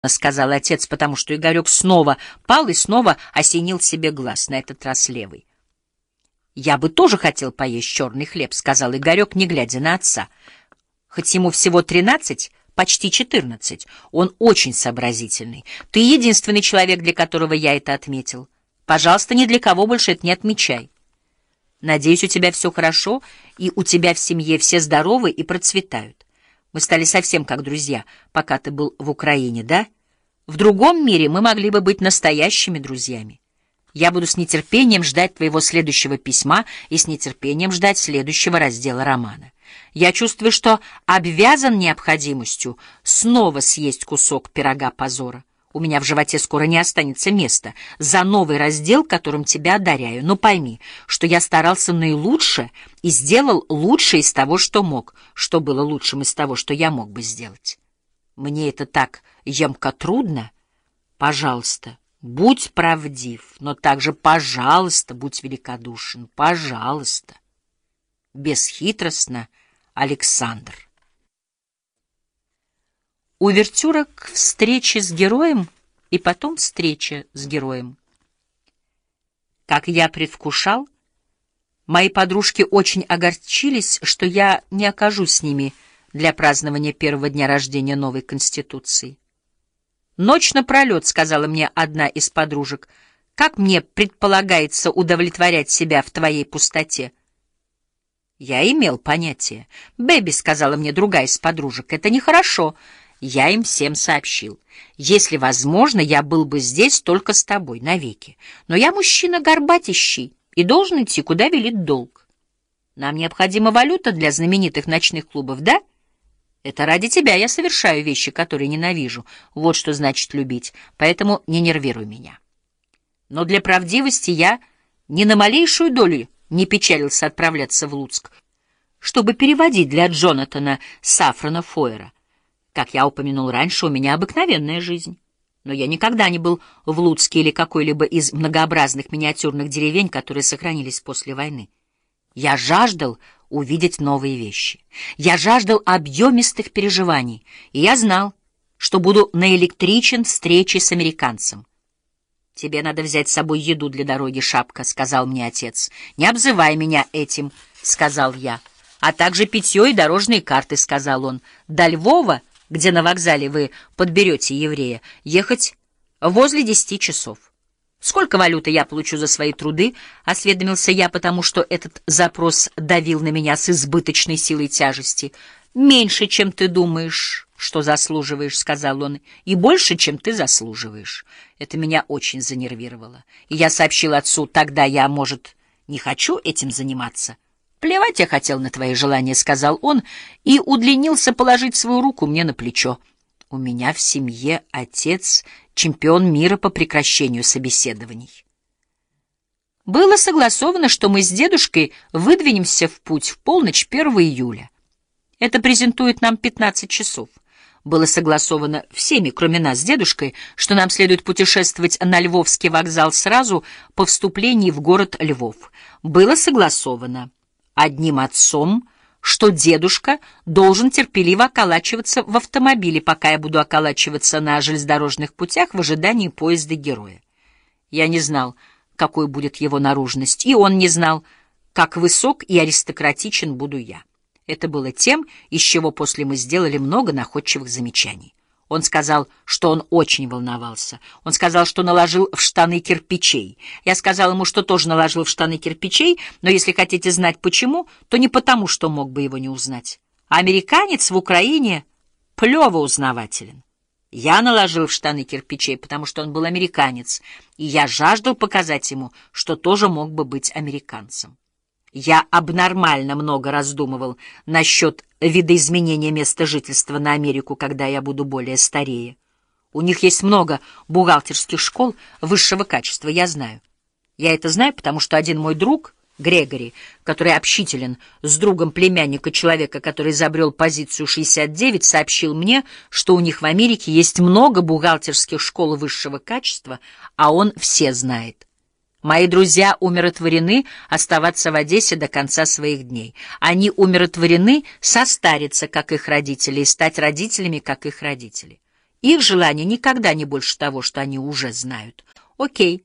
— сказал отец, потому что Игорек снова пал и снова осенил себе глаз, на этот раз левый. «Я бы тоже хотел поесть черный хлеб», — сказал Игорек, не глядя на отца. «Хоть ему всего тринадцать, почти четырнадцать, он очень сообразительный. Ты единственный человек, для которого я это отметил. Пожалуйста, ни для кого больше это не отмечай. Надеюсь, у тебя все хорошо, и у тебя в семье все здоровы и процветают. Мы стали совсем как друзья, пока ты был в Украине, да? В другом мире мы могли бы быть настоящими друзьями. Я буду с нетерпением ждать твоего следующего письма и с нетерпением ждать следующего раздела романа. Я чувствую, что обвязан необходимостью снова съесть кусок пирога позора. У меня в животе скоро не останется места за новый раздел, которым тебя одаряю. Но пойми, что я старался наилучше и сделал лучшее из того, что мог, что было лучшим из того, что я мог бы сделать. Мне это так емко трудно. Пожалуйста, будь правдив, но также, пожалуйста, будь великодушен. Пожалуйста. Бесхитростно, Александр. Увертюра к встрече с героем и потом встреча с героем. Как я предвкушал, мои подружки очень огорчились, что я не окажусь с ними для празднования первого дня рождения новой Конституции. «Ночь напролет», — сказала мне одна из подружек, — «как мне предполагается удовлетворять себя в твоей пустоте?» Я имел понятие. «Бэби», — сказала мне другая из подружек, — «это нехорошо». Я им всем сообщил. Если возможно, я был бы здесь только с тобой, навеки. Но я мужчина горбатищий и должен идти, куда велит долг. Нам необходима валюта для знаменитых ночных клубов, да? Это ради тебя я совершаю вещи, которые ненавижу. Вот что значит любить, поэтому не нервируй меня. Но для правдивости я ни на малейшую долю не печалился отправляться в Луцк, чтобы переводить для Джонатана Сафрана Фойера. Как я упомянул раньше, у меня обыкновенная жизнь. Но я никогда не был в Луцке или какой-либо из многообразных миниатюрных деревень, которые сохранились после войны. Я жаждал увидеть новые вещи. Я жаждал объемистых переживаний, и я знал, что буду наэлектричен встречей с американцем. «Тебе надо взять с собой еду для дороги, шапка», — сказал мне отец. «Не обзывай меня этим», — сказал я. «А также питье и дорожные карты», — сказал он. «До Львова...» где на вокзале вы подберете еврея, ехать возле десяти часов. Сколько валюты я получу за свои труды, осведомился я, потому что этот запрос давил на меня с избыточной силой тяжести. Меньше, чем ты думаешь, что заслуживаешь, сказал он, и больше, чем ты заслуживаешь. Это меня очень занервировало. И я сообщил отцу, тогда я, может, не хочу этим заниматься. «Плевать я хотел на твои желания», — сказал он, и удлинился положить свою руку мне на плечо. «У меня в семье отец — чемпион мира по прекращению собеседований». Было согласовано, что мы с дедушкой выдвинемся в путь в полночь 1 июля. Это презентует нам 15 часов. Было согласовано всеми, кроме нас с дедушкой, что нам следует путешествовать на Львовский вокзал сразу по вступлении в город Львов. Было согласовано одним отцом, что дедушка должен терпеливо околачиваться в автомобиле, пока я буду околачиваться на железнодорожных путях в ожидании поезда героя. Я не знал, какой будет его наружность, и он не знал, как высок и аристократичен буду я. Это было тем, из чего после мы сделали много находчивых замечаний. Он сказал, что он очень волновался. Он сказал, что наложил в штаны кирпичей. Я сказал ему, что тоже наложил в штаны кирпичей, но если хотите знать почему, то не потому, что мог бы его не узнать. Американец в Украине плево узнавателен. Я наложил в штаны кирпичей, потому что он был американец, и я жаждал показать ему, что тоже мог бы быть американцем. Я обнормально много раздумывал насчет видоизменения места жительства на Америку, когда я буду более старее. У них есть много бухгалтерских школ высшего качества, я знаю. Я это знаю, потому что один мой друг, Грегори, который общителен с другом племянника человека, который изобрел позицию 69, сообщил мне, что у них в Америке есть много бухгалтерских школ высшего качества, а он все знает. Мои друзья умиротворены оставаться в Одессе до конца своих дней. Они умиротворены состариться, как их родители, и стать родителями, как их родители. Их желание никогда не больше того, что они уже знают. Окей.